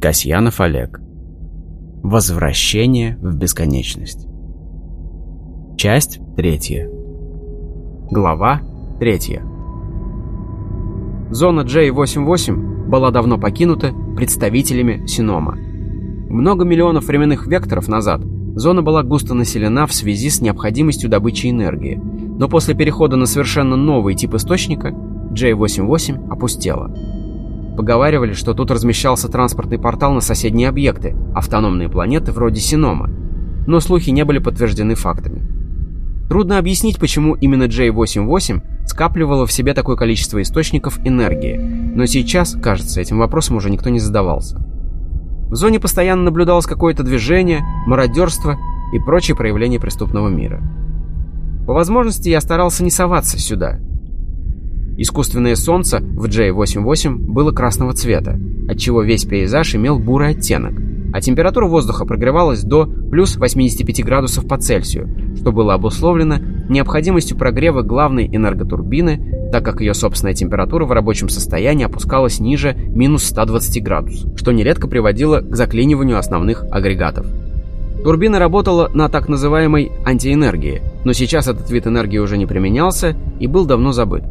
Касьянов Олег. Возвращение в бесконечность. Часть третья. Глава третья. Зона J88 была давно покинута представителями Синома. Много миллионов временных векторов назад зона была густо населена в связи с необходимостью добычи энергии, но после перехода на совершенно новый тип источника J88 опустела. Поговаривали, что тут размещался транспортный портал на соседние объекты, автономные планеты вроде Синома, но слухи не были подтверждены фактами. Трудно объяснить, почему именно J88 скапливала в себе такое количество источников энергии, но сейчас, кажется, этим вопросом уже никто не задавался. В зоне постоянно наблюдалось какое-то движение, мародерство и прочие проявления преступного мира. По возможности я старался не соваться сюда. Искусственное солнце в J88 было красного цвета, отчего весь пейзаж имел бурый оттенок, а температура воздуха прогревалась до плюс 85 градусов по Цельсию, что было обусловлено необходимостью прогрева главной энерготурбины, так как ее собственная температура в рабочем состоянии опускалась ниже минус 120 градусов, что нередко приводило к заклиниванию основных агрегатов. Турбина работала на так называемой антиэнергии, но сейчас этот вид энергии уже не применялся и был давно забыт.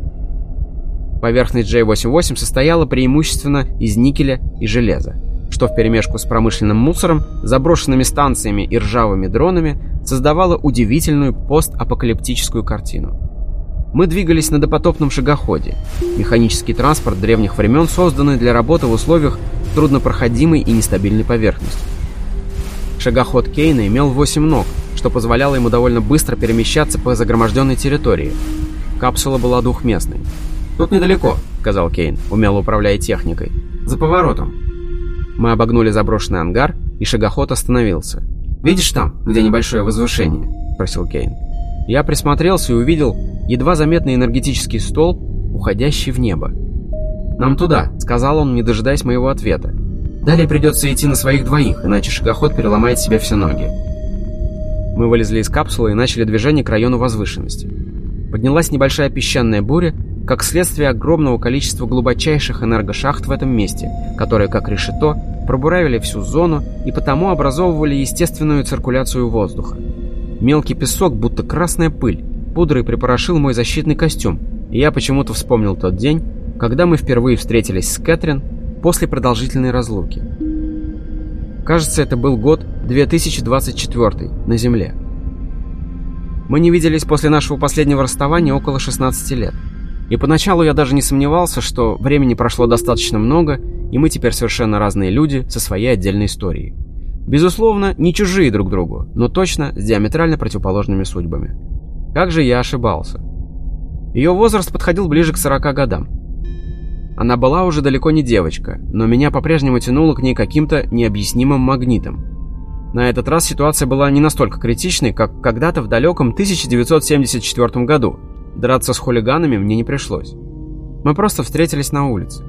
Поверхность J88 состояла преимущественно из никеля и железа что вперемешку с промышленным мусором, заброшенными станциями и ржавыми дронами создавало удивительную постапокалиптическую картину. Мы двигались на допотопном шагоходе. Механический транспорт древних времен, созданный для работы в условиях труднопроходимой и нестабильной поверхности. Шагоход Кейна имел 8 ног, что позволяло ему довольно быстро перемещаться по загроможденной территории. Капсула была двухместной. «Тут недалеко», — сказал Кейн, умело управляя техникой. «За поворотом». Мы обогнули заброшенный ангар, и шагоход остановился. «Видишь там, где небольшое возвышение?» – спросил Кейн. Я присмотрелся и увидел едва заметный энергетический стол, уходящий в небо. «Нам туда», — сказал он, не дожидаясь моего ответа. «Далее придется идти на своих двоих, иначе шагоход переломает себе все ноги». Мы вылезли из капсулы и начали движение к району возвышенности. Поднялась небольшая песчаная буря, как следствие огромного количества глубочайших энергошахт в этом месте, которые, как решето, пробуравили всю зону и потому образовывали естественную циркуляцию воздуха. Мелкий песок, будто красная пыль, пудрой припорошил мой защитный костюм, и я почему-то вспомнил тот день, когда мы впервые встретились с Кэтрин после продолжительной разлуки. Кажется, это был год 2024 на Земле. Мы не виделись после нашего последнего расставания около 16 лет. И поначалу я даже не сомневался, что времени прошло достаточно много, и мы теперь совершенно разные люди со своей отдельной историей. Безусловно, не чужие друг другу, но точно с диаметрально противоположными судьбами. Как же я ошибался. Ее возраст подходил ближе к 40 годам. Она была уже далеко не девочка, но меня по-прежнему тянуло к ней каким-то необъяснимым магнитом. На этот раз ситуация была не настолько критичной, как когда-то в далеком 1974 году, Драться с хулиганами мне не пришлось. Мы просто встретились на улице.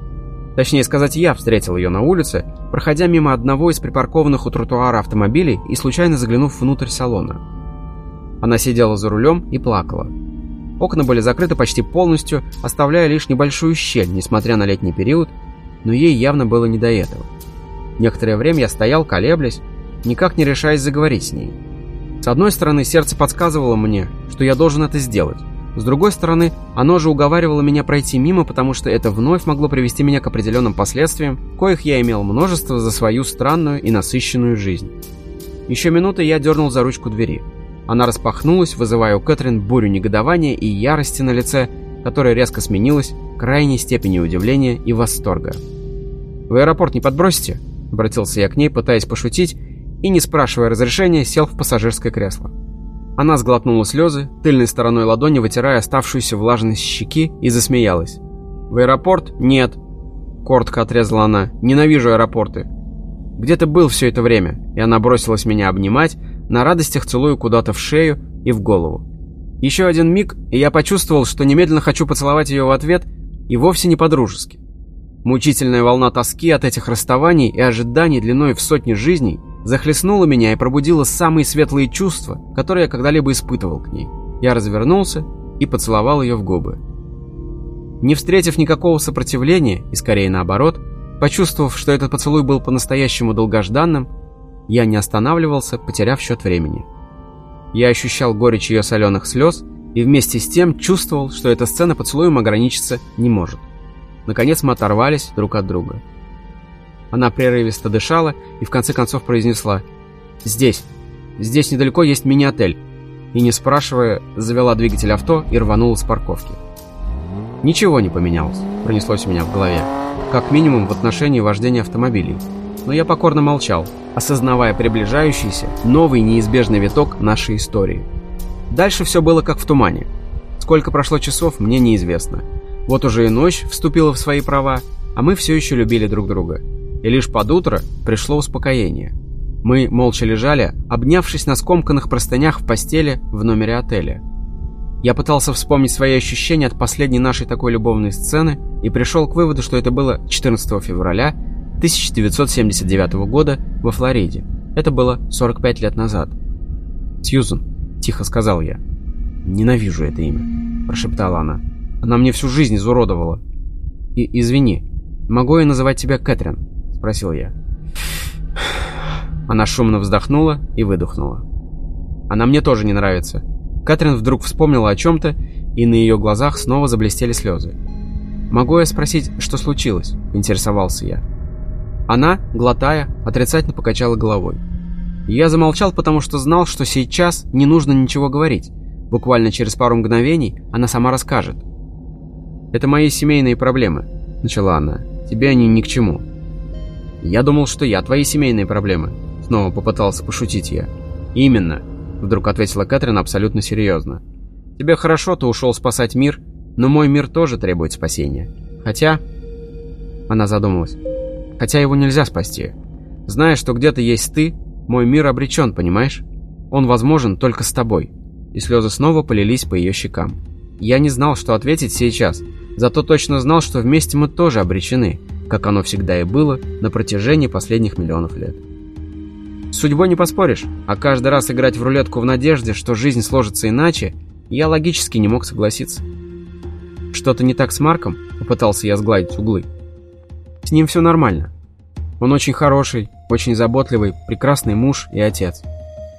Точнее сказать, я встретил ее на улице, проходя мимо одного из припаркованных у тротуара автомобилей и случайно заглянув внутрь салона. Она сидела за рулем и плакала. Окна были закрыты почти полностью, оставляя лишь небольшую щель, несмотря на летний период, но ей явно было не до этого. Некоторое время я стоял, колеблясь, никак не решаясь заговорить с ней. С одной стороны, сердце подсказывало мне, что я должен это сделать, с другой стороны, оно же уговаривало меня пройти мимо, потому что это вновь могло привести меня к определенным последствиям, коих я имел множество за свою странную и насыщенную жизнь. Еще минуты я дернул за ручку двери. Она распахнулась, вызывая у Кэтрин бурю негодования и ярости на лице, которая резко сменилась крайней степени удивления и восторга. «В аэропорт не подбросите?» — обратился я к ней, пытаясь пошутить, и, не спрашивая разрешения, сел в пассажирское кресло. Она сглотнула слезы, тыльной стороной ладони вытирая оставшуюся влажность щеки и засмеялась. «В аэропорт? Нет!» Коротко отрезала она. «Ненавижу аэропорты!» «Где ты был все это время?» И она бросилась меня обнимать, на радостях целую куда-то в шею и в голову. Еще один миг, и я почувствовал, что немедленно хочу поцеловать ее в ответ, и вовсе не по-дружески. Мучительная волна тоски от этих расставаний и ожиданий длиной в сотни жизней захлестнула меня и пробудила самые светлые чувства, которые я когда-либо испытывал к ней. Я развернулся и поцеловал ее в губы. Не встретив никакого сопротивления, и скорее наоборот, Почувствовав, что этот поцелуй был по-настоящему долгожданным, я не останавливался, потеряв счет времени. Я ощущал горечь ее соленых слез и вместе с тем чувствовал, что эта сцена поцелуем ограничиться не может. Наконец мы оторвались друг от друга. Она прерывисто дышала и в конце концов произнесла «Здесь, здесь недалеко есть мини-отель». И не спрашивая, завела двигатель авто и рванула с парковки. Ничего не поменялось, пронеслось у меня в голове. Как минимум в отношении вождения автомобилей. Но я покорно молчал, осознавая приближающийся новый неизбежный виток нашей истории. Дальше все было как в тумане. Сколько прошло часов, мне неизвестно. Вот уже и ночь вступила в свои права, а мы все еще любили друг друга. И лишь под утро пришло успокоение. Мы молча лежали, обнявшись на скомканных простынях в постели в номере отеля. Я пытался вспомнить свои ощущения от последней нашей такой любовной сцены и пришел к выводу, что это было 14 февраля 1979 года во Флориде. Это было 45 лет назад. «Сьюзен», — тихо сказал я. «Ненавижу это имя», — прошептала она. «Она мне всю жизнь изуродовала». И «Извини, могу я называть тебя Кэтрин?» — спросил я. Она шумно вздохнула и выдохнула. «Она мне тоже не нравится». Кэтрин вдруг вспомнила о чем-то, и на ее глазах снова заблестели слезы. «Могу я спросить, что случилось?» – интересовался я. Она, глотая, отрицательно покачала головой. Я замолчал, потому что знал, что сейчас не нужно ничего говорить. Буквально через пару мгновений она сама расскажет. «Это мои семейные проблемы», — начала она. «Тебе они ни к чему». «Я думал, что я твои семейные проблемы», — снова попытался пошутить я. «Именно», — вдруг ответила Кэтрин абсолютно серьезно. «Тебе хорошо, ты ушел спасать мир, но мой мир тоже требует спасения. Хотя...» Она задумалась. Хотя его нельзя спасти. Зная, что где-то есть ты, мой мир обречен, понимаешь? Он возможен только с тобой. И слезы снова полились по ее щекам. Я не знал, что ответить сейчас, зато точно знал, что вместе мы тоже обречены, как оно всегда и было на протяжении последних миллионов лет. С судьбой не поспоришь, а каждый раз играть в рулетку в надежде, что жизнь сложится иначе, я логически не мог согласиться. «Что-то не так с Марком?» – попытался я сгладить углы. С ним все нормально. Он очень хороший, очень заботливый, прекрасный муж и отец.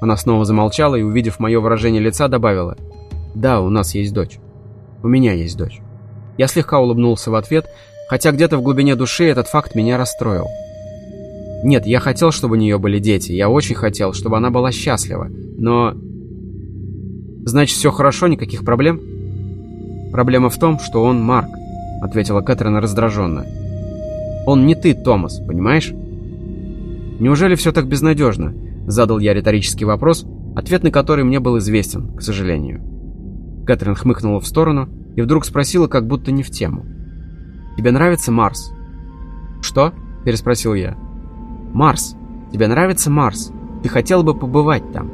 Она снова замолчала и, увидев мое выражение лица, добавила. «Да, у нас есть дочь. У меня есть дочь». Я слегка улыбнулся в ответ, хотя где-то в глубине души этот факт меня расстроил. Нет, я хотел, чтобы у нее были дети, я очень хотел, чтобы она была счастлива, но... Значит, все хорошо, никаких проблем? Проблема в том, что он Марк, ответила Кэтрин раздраженно. Он не ты, Томас, понимаешь? Неужели все так безнадежно? Задал я риторический вопрос, ответ на который мне был известен, к сожалению. Кэтрин хмыкнула в сторону и вдруг спросила, как будто не в тему. «Тебе нравится Марс?» «Что?» – переспросил я. «Марс. Тебе нравится Марс? Ты хотел бы побывать там?»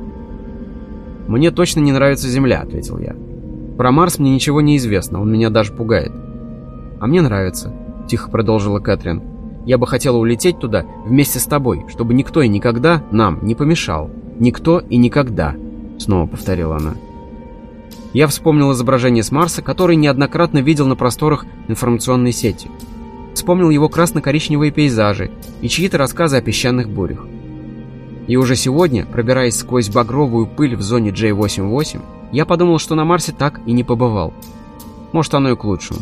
«Мне точно не нравится Земля», – ответил я. «Про Марс мне ничего не известно, он меня даже пугает». «А мне нравится. — тихо продолжила Кэтрин. «Я бы хотела улететь туда вместе с тобой, чтобы никто и никогда нам не помешал. Никто и никогда», — снова повторила она. Я вспомнил изображение с Марса, который неоднократно видел на просторах информационной сети. Вспомнил его красно-коричневые пейзажи и чьи-то рассказы о песчаных бурях. И уже сегодня, пробираясь сквозь багровую пыль в зоне J88, я подумал, что на Марсе так и не побывал. Может, оно и к лучшему.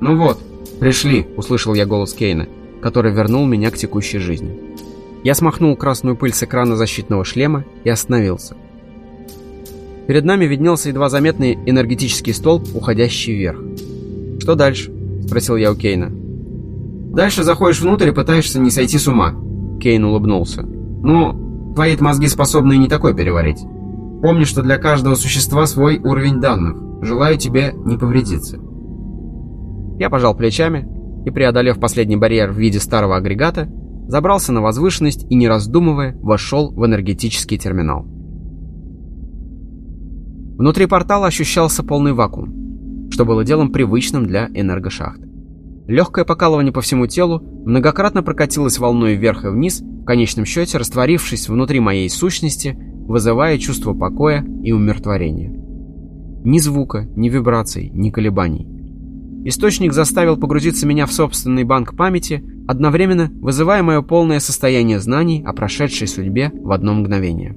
«Ну вот», «Пришли!» — услышал я голос Кейна, который вернул меня к текущей жизни. Я смахнул красную пыль с экрана защитного шлема и остановился. Перед нами виднелся едва заметный энергетический столб, уходящий вверх. «Что дальше?» — спросил я у Кейна. «Дальше заходишь внутрь и пытаешься не сойти с ума», — Кейн улыбнулся. «Ну, твои мозги способны и не такой переварить. Помни, что для каждого существа свой уровень данных. Желаю тебе не повредиться». Я пожал плечами и, преодолев последний барьер в виде старого агрегата, забрался на возвышенность и, не раздумывая, вошел в энергетический терминал. Внутри портала ощущался полный вакуум, что было делом привычным для энергошахт. Легкое покалывание по всему телу многократно прокатилось волной вверх и вниз, в конечном счете растворившись внутри моей сущности, вызывая чувство покоя и умиротворения. Ни звука, ни вибраций, ни колебаний. Источник заставил погрузиться меня в собственный банк памяти, одновременно вызывая мое полное состояние знаний о прошедшей судьбе в одно мгновение.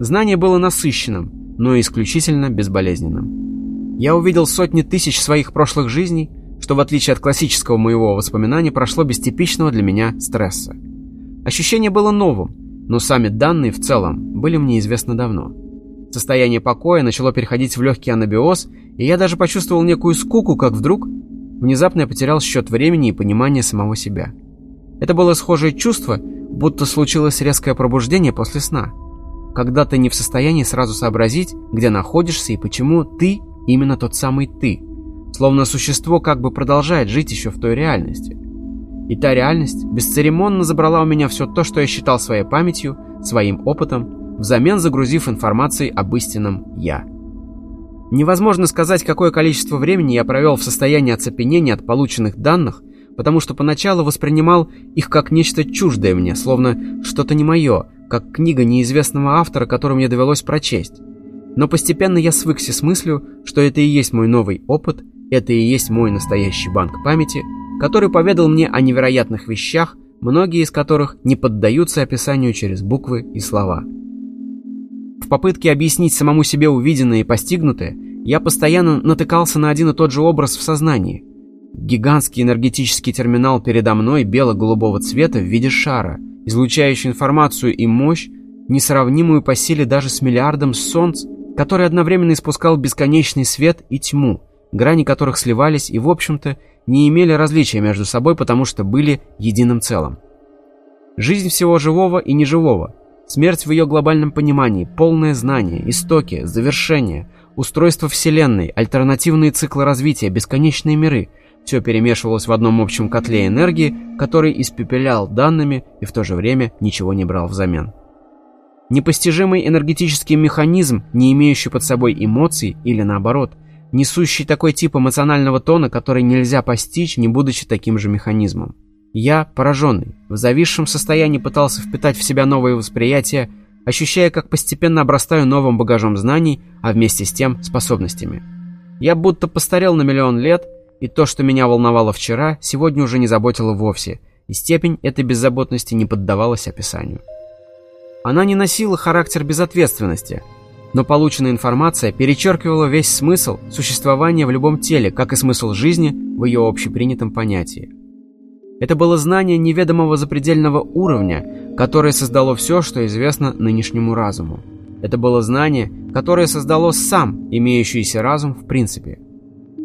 Знание было насыщенным, но исключительно безболезненным. Я увидел сотни тысяч своих прошлых жизней, что в отличие от классического моего воспоминания прошло без типичного для меня стресса. Ощущение было новым, но сами данные в целом были мне известны давно. Состояние покоя начало переходить в легкий анабиоз, и я даже почувствовал некую скуку, как вдруг внезапно я потерял счет времени и понимание самого себя. Это было схожее чувство, будто случилось резкое пробуждение после сна. Когда ты не в состоянии сразу сообразить, где находишься и почему ты именно тот самый ты. Словно существо как бы продолжает жить еще в той реальности. И та реальность бесцеремонно забрала у меня все то, что я считал своей памятью, своим опытом, взамен загрузив информацией об истинном «я». Невозможно сказать, какое количество времени я провел в состоянии оцепенения от полученных данных, потому что поначалу воспринимал их как нечто чуждое мне, словно что-то не мое, как книга неизвестного автора, которую мне довелось прочесть. Но постепенно я свыкся с мыслью, что это и есть мой новый опыт, это и есть мой настоящий банк памяти – который поведал мне о невероятных вещах, многие из которых не поддаются описанию через буквы и слова. В попытке объяснить самому себе увиденное и постигнутое, я постоянно натыкался на один и тот же образ в сознании. Гигантский энергетический терминал передо мной бело-голубого цвета в виде шара, излучающий информацию и мощь, несравнимую по силе даже с миллиардом солнц, который одновременно испускал бесконечный свет и тьму, грани которых сливались и, в общем-то, не имели различия между собой, потому что были единым целым. Жизнь всего живого и неживого, смерть в ее глобальном понимании, полное знание, истоки, завершение, устройство Вселенной, альтернативные циклы развития, бесконечные миры – все перемешивалось в одном общем котле энергии, который испепелял данными и в то же время ничего не брал взамен. Непостижимый энергетический механизм, не имеющий под собой эмоций или наоборот – несущий такой тип эмоционального тона, который нельзя постичь, не будучи таким же механизмом. Я, пораженный, в зависшем состоянии пытался впитать в себя новые восприятия, ощущая, как постепенно обрастаю новым багажом знаний, а вместе с тем способностями. Я будто постарел на миллион лет, и то, что меня волновало вчера, сегодня уже не заботило вовсе, и степень этой беззаботности не поддавалась описанию. Она не носила характер безответственности – но полученная информация перечеркивала весь смысл существования в любом теле, как и смысл жизни в ее общепринятом понятии. Это было знание неведомого запредельного уровня, которое создало все, что известно нынешнему разуму. Это было знание, которое создало сам имеющийся разум в принципе.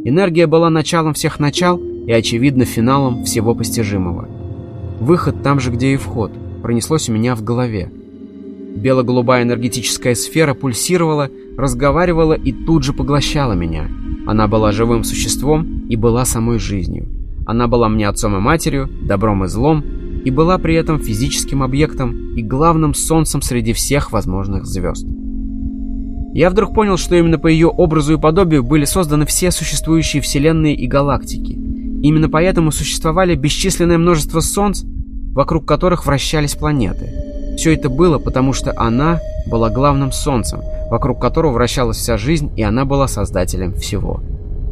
Энергия была началом всех начал и, очевидно, финалом всего постижимого. Выход там же, где и вход, пронеслось у меня в голове. Бело-голубая энергетическая сфера пульсировала, разговаривала и тут же поглощала меня. Она была живым существом и была самой жизнью. Она была мне отцом и матерью, добром и злом, и была при этом физическим объектом и главным солнцем среди всех возможных звезд. Я вдруг понял, что именно по ее образу и подобию были созданы все существующие вселенные и галактики. Именно поэтому существовали бесчисленное множество солнц, вокруг которых вращались планеты – все это было, потому что она была главным солнцем, вокруг которого вращалась вся жизнь, и она была создателем всего.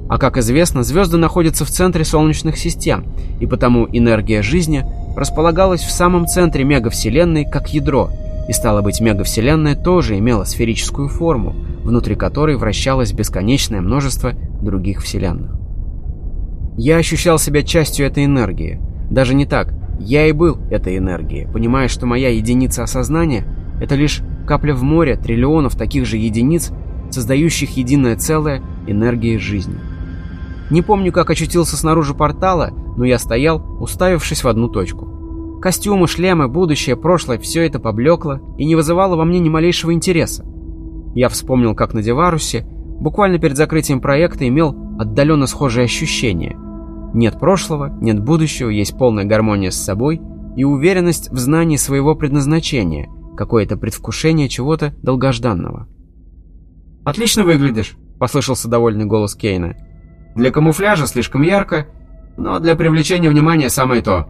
А как известно, звезды находятся в центре солнечных систем, и потому энергия жизни располагалась в самом центре мегавселенной как ядро, и стало быть, мегавселенная тоже имела сферическую форму, внутри которой вращалось бесконечное множество других вселенных. Я ощущал себя частью этой энергии. Даже не так, я и был этой энергией, понимая, что моя единица осознания — это лишь капля в море триллионов таких же единиц, создающих единое целое энергии жизни. Не помню, как очутился снаружи портала, но я стоял, уставившись в одну точку. Костюмы, шлемы, будущее, прошлое — все это поблекло и не вызывало во мне ни малейшего интереса. Я вспомнил, как на Деварусе, буквально перед закрытием проекта, имел отдаленно схожие ощущения — нет прошлого, нет будущего, есть полная гармония с собой и уверенность в знании своего предназначения, какое-то предвкушение чего-то долгожданного. «Отлично выглядишь», — послышался довольный голос Кейна. «Для камуфляжа слишком ярко, но для привлечения внимания самое то».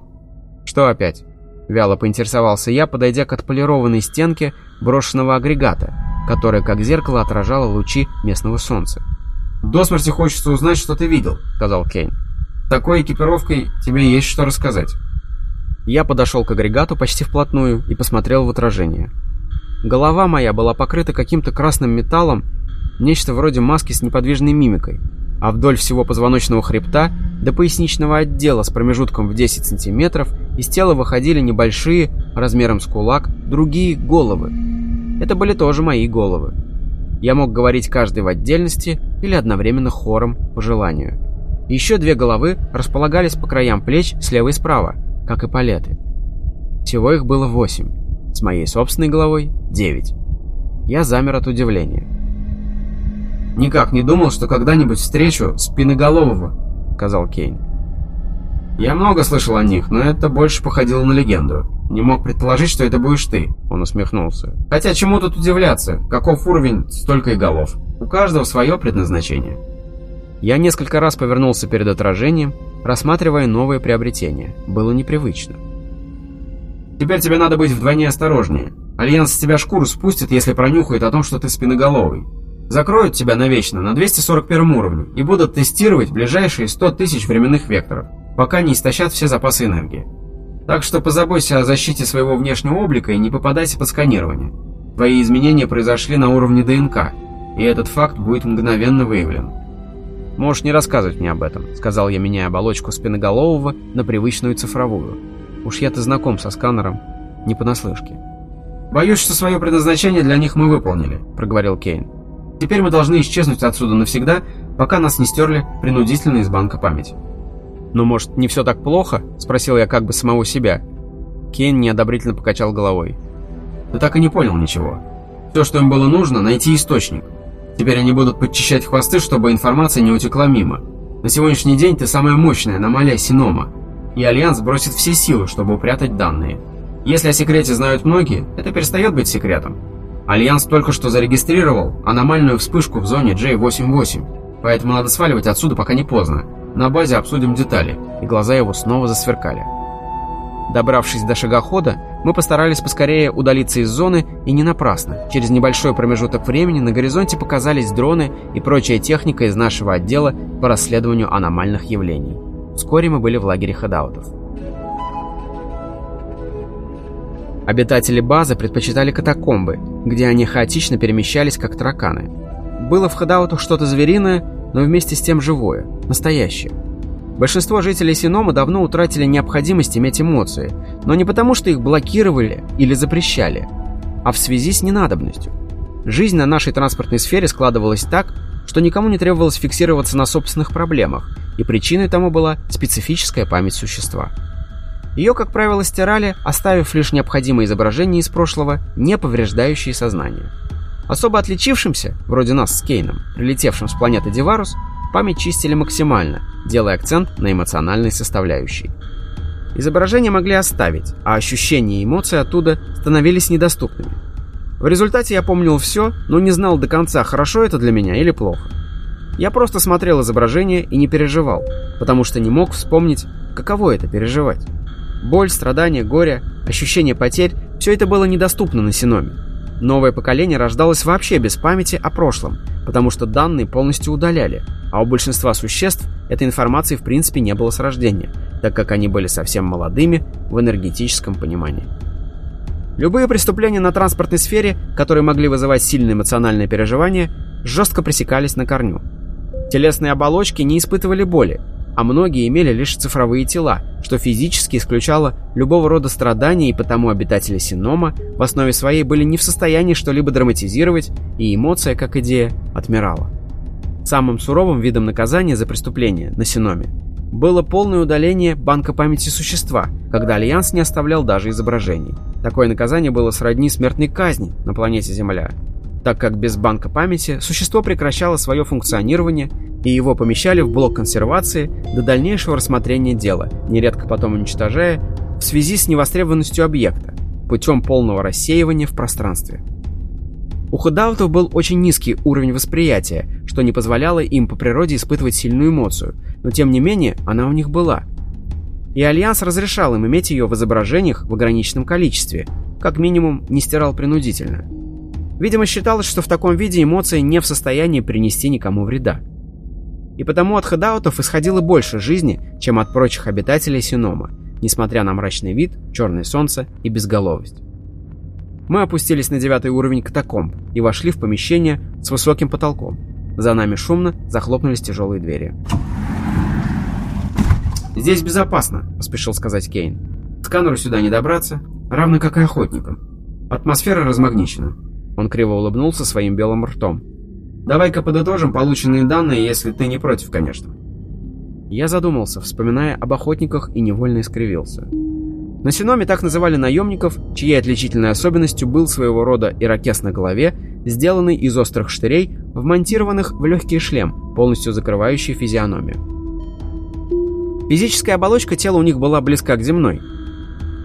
«Что опять?» — вяло поинтересовался я, подойдя к отполированной стенке брошенного агрегата, которая как зеркало отражала лучи местного солнца. «До смерти хочется узнать, что ты видел», — сказал Кейн. Такой экипировкой тебе есть что рассказать. Я подошел к агрегату почти вплотную и посмотрел в отражение. Голова моя была покрыта каким-то красным металлом, нечто вроде маски с неподвижной мимикой, а вдоль всего позвоночного хребта до поясничного отдела с промежутком в 10 сантиметров из тела выходили небольшие, размером с кулак, другие головы. Это были тоже мои головы. Я мог говорить каждый в отдельности или одновременно хором по желанию. Еще две головы располагались по краям плеч слева и справа, как и палеты. Всего их было восемь. С моей собственной головой — девять. Я замер от удивления. «Никак не думал, что когда-нибудь встречу спинноголового», — сказал Кейн. «Я много слышал о них, но это больше походило на легенду. Не мог предположить, что это будешь ты», — он усмехнулся. «Хотя чему тут удивляться? Каков уровень, столько и голов. У каждого свое предназначение». Я несколько раз повернулся перед отражением, рассматривая новые приобретения. Было непривычно. «Теперь тебе надо быть вдвойне осторожнее. Альянс с тебя шкуру спустит, если пронюхает о том, что ты спиноголовый. Закроют тебя навечно на 241 уровне и будут тестировать ближайшие 100 тысяч временных векторов, пока не истощат все запасы энергии. Так что позаботься о защите своего внешнего облика и не попадайся под сканирование. Твои изменения произошли на уровне ДНК, и этот факт будет мгновенно выявлен. «Можешь не рассказывать мне об этом», — сказал я, меняя оболочку спиноголового на привычную цифровую. «Уж я-то знаком со сканером, не понаслышке». «Боюсь, что свое предназначение для них мы выполнили», — проговорил Кейн. Теперь мы должны исчезнуть отсюда навсегда, пока нас не стерли принудительно из банка памяти. «Но, может, не все так плохо?» – спросил я как бы самого себя. Кен неодобрительно покачал головой. «Ты так и не понял ничего. Все, что им было нужно, найти источник. Теперь они будут подчищать хвосты, чтобы информация не утекла мимо. На сегодняшний день ты самая мощная аномалия Синома, и Альянс бросит все силы, чтобы упрятать данные. Если о секрете знают многие, это перестает быть секретом. Альянс только что зарегистрировал аномальную вспышку в зоне J88, поэтому надо сваливать отсюда, пока не поздно. На базе обсудим детали. И глаза его снова засверкали. Добравшись до шагохода, мы постарались поскорее удалиться из зоны, и не напрасно. Через небольшой промежуток времени на горизонте показались дроны и прочая техника из нашего отдела по расследованию аномальных явлений. Вскоре мы были в лагере хедаутов. Обитатели базы предпочитали катакомбы, где они хаотично перемещались, как тараканы. Было в хадаутах что-то звериное, но вместе с тем живое, настоящее. Большинство жителей Синома давно утратили необходимость иметь эмоции, но не потому, что их блокировали или запрещали, а в связи с ненадобностью. Жизнь на нашей транспортной сфере складывалась так, что никому не требовалось фиксироваться на собственных проблемах, и причиной тому была специфическая память существа. Ее, как правило, стирали, оставив лишь необходимые изображения из прошлого, не повреждающие сознание. Особо отличившимся, вроде нас с Кейном, прилетевшим с планеты Диварус, память чистили максимально, делая акцент на эмоциональной составляющей. Изображения могли оставить, а ощущения и эмоции оттуда становились недоступными. В результате я помнил все, но не знал до конца, хорошо это для меня или плохо. Я просто смотрел изображение и не переживал, потому что не мог вспомнить, каково это переживать. Боль, страдания, горе, ощущение потерь – все это было недоступно на Синоме. Новое поколение рождалось вообще без памяти о прошлом, потому что данные полностью удаляли, а у большинства существ этой информации в принципе не было с рождения, так как они были совсем молодыми в энергетическом понимании. Любые преступления на транспортной сфере, которые могли вызывать сильные эмоциональные переживания, жестко пресекались на корню. Телесные оболочки не испытывали боли, а многие имели лишь цифровые тела, что физически исключало любого рода страдания, и потому обитатели Синома в основе своей были не в состоянии что-либо драматизировать, и эмоция, как идея, отмирала. Самым суровым видом наказания за преступление на Синоме было полное удаление банка памяти существа, когда Альянс не оставлял даже изображений. Такое наказание было сродни смертной казни на планете Земля, так как без банка памяти существо прекращало свое функционирование и его помещали в блок консервации до дальнейшего рассмотрения дела, нередко потом уничтожая в связи с невостребованностью объекта, путем полного рассеивания в пространстве. У хадаутов был очень низкий уровень восприятия, что не позволяло им по природе испытывать сильную эмоцию, но тем не менее она у них была. И Альянс разрешал им иметь ее в изображениях в ограниченном количестве, как минимум не стирал принудительно. Видимо, считалось, что в таком виде эмоции не в состоянии принести никому вреда и потому от хадаутов исходило больше жизни, чем от прочих обитателей Синома. несмотря на мрачный вид, черное солнце и безголовость. Мы опустились на девятый уровень катакомб и вошли в помещение с высоким потолком. За нами шумно захлопнулись тяжелые двери. «Здесь безопасно», — поспешил сказать Кейн. «Сканеру сюда не добраться, равно как и охотникам. Атмосфера размагничена». Он криво улыбнулся своим белым ртом. «Давай-ка подытожим полученные данные, если ты не против, конечно». Я задумался, вспоминая об охотниках и невольно искривился. На Синоме так называли наемников, чьей отличительной особенностью был своего рода ирокез на голове, сделанный из острых штырей, вмонтированных в легкий шлем, полностью закрывающий физиономию. Физическая оболочка тела у них была близка к земной,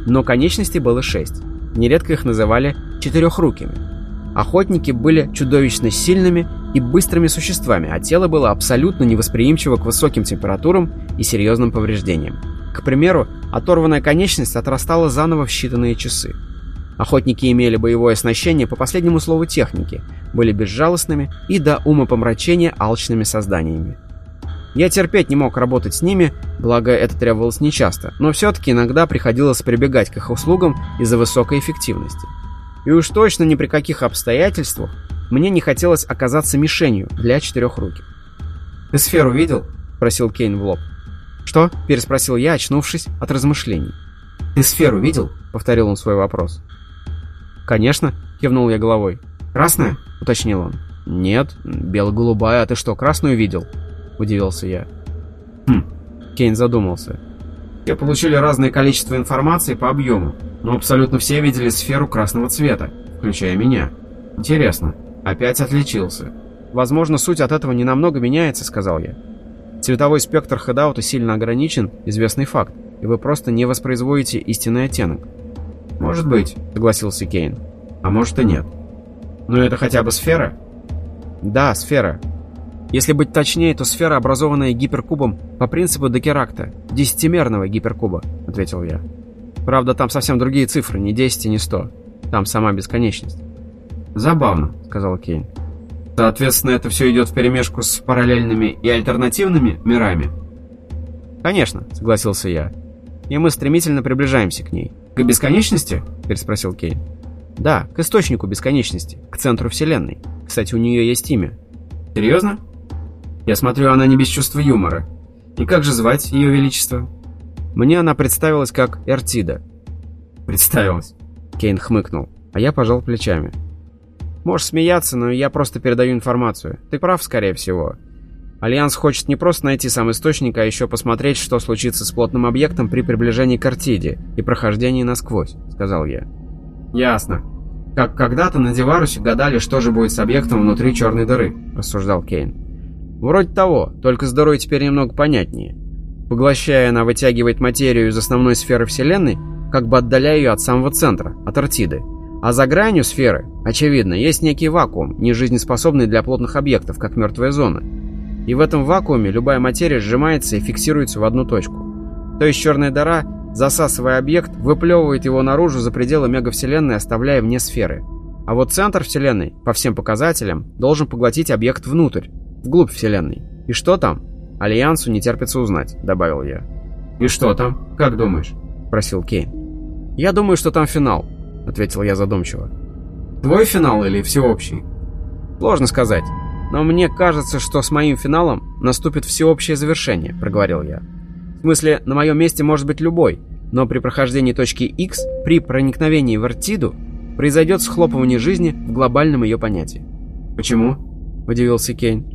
но конечностей было шесть. Нередко их называли четырехрукими. Охотники были чудовищно сильными и быстрыми существами, а тело было абсолютно невосприимчиво к высоким температурам и серьезным повреждениям. К примеру, оторванная конечность отрастала заново в считанные часы. Охотники имели боевое оснащение по последнему слову техники, были безжалостными и до умопомрачения алчными созданиями. Я терпеть не мог работать с ними, благо это требовалось нечасто, но все-таки иногда приходилось прибегать к их услугам из-за высокой эффективности. И уж точно ни при каких обстоятельствах мне не хотелось оказаться мишенью для четырехруких. «Ты сферу видел?» — спросил Кейн в лоб. «Что?» — переспросил я, очнувшись от размышлений. «Ты сферу видел?» — повторил он свой вопрос. «Конечно», — кивнул я головой. «Красная?» — уточнил он. «Нет, бело-голубая, а ты что, красную видел?» — удивился я. «Хм». Кейн задумался. «Все получили разное количество информации по объему, но абсолютно все видели сферу красного цвета, включая меня. Интересно, опять отличился». «Возможно, суть от этого не намного меняется», — сказал я. Цветовой спектр хедаута сильно ограничен, известный факт, и вы просто не воспроизводите истинный оттенок. «Может быть», — согласился Кейн. «А может и нет. Но это хотя бы сфера?» «Да, сфера. Если быть точнее, то сфера, образованная гиперкубом по принципу Декеракта, десятимерного гиперкуба», — ответил я. «Правда, там совсем другие цифры, не 10 и не 100. Там сама бесконечность». «Забавно», — сказал Кейн. Соответственно, это все идет вперемешку с параллельными и альтернативными мирами? Конечно, согласился я. И мы стремительно приближаемся к ней. К бесконечности? Переспросил Кейн. Да, к источнику бесконечности, к центру Вселенной. Кстати, у нее есть имя. Серьезно? Я смотрю, она не без чувства юмора. И как же звать ее величество? Мне она представилась как Эртида. Представилась? Кейн хмыкнул, а я пожал плечами. Можешь смеяться, но я просто передаю информацию. Ты прав, скорее всего. Альянс хочет не просто найти сам источник, а еще посмотреть, что случится с плотным объектом при приближении к Эртиде и прохождении насквозь, сказал я. Ясно. Как когда-то на Деварусе гадали, что же будет с объектом внутри черной дыры, рассуждал Кейн. Вроде того, только с дырой теперь немного понятнее. Поглощая, она вытягивает материю из основной сферы Вселенной, как бы отдаляя ее от самого центра, от Артиды. А за гранью сферы, очевидно, есть некий вакуум, не жизнеспособный для плотных объектов, как мертвая зона. И в этом вакууме любая материя сжимается и фиксируется в одну точку. То есть черная дыра, засасывая объект, выплевывает его наружу за пределы мегавселенной, оставляя вне сферы. А вот центр Вселенной, по всем показателям, должен поглотить объект внутрь, вглубь Вселенной. И что там? Альянсу не терпится узнать, добавил я. «И что там? Как думаешь?» – просил Кейн. «Я думаю, что там финал. — ответил я задумчиво. «Твой финал или всеобщий?» «Сложно сказать. Но мне кажется, что с моим финалом наступит всеобщее завершение», — проговорил я. «В смысле, на моем месте может быть любой, но при прохождении точки X, при проникновении в Артиду, произойдет схлопывание жизни в глобальном ее понятии». «Почему?» — удивился Кейн.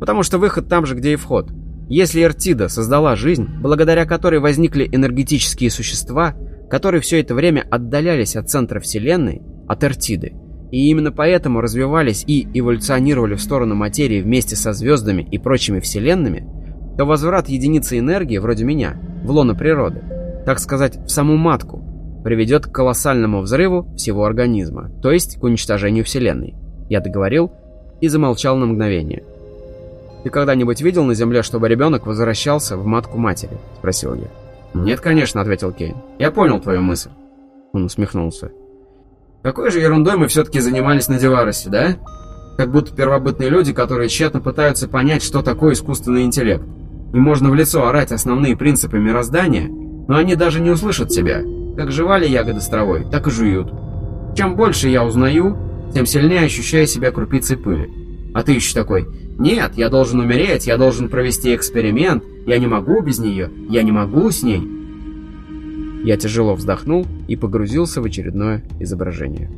«Потому что выход там же, где и вход. Если Артида создала жизнь, благодаря которой возникли энергетические существа, которые все это время отдалялись от центра Вселенной, от Эртиды, и именно поэтому развивались и эволюционировали в сторону материи вместе со звездами и прочими вселенными, то возврат единицы энергии, вроде меня, в лоно природы, так сказать, в саму матку, приведет к колоссальному взрыву всего организма, то есть к уничтожению Вселенной. Я договорил и замолчал на мгновение. «Ты когда-нибудь видел на Земле, чтобы ребенок возвращался в матку матери?» – спросил я. «Нет, конечно», — ответил Кейн. «Я понял твою мысль». Он усмехнулся. «Какой же ерундой мы все-таки занимались на Деваросе, да? Как будто первобытные люди, которые тщетно пытаются понять, что такое искусственный интеллект. И можно в лицо орать основные принципы мироздания, Но они даже не услышат тебя. Как жевали ягоды с травой, так и жуют. Чем больше я узнаю, тем сильнее ощущаю себя крупицей пыли. А ты еще такой, нет, я должен умереть, я должен провести эксперимент, я не могу без нее, я не могу с ней. Я тяжело вздохнул и погрузился в очередное изображение.